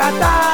Pirata.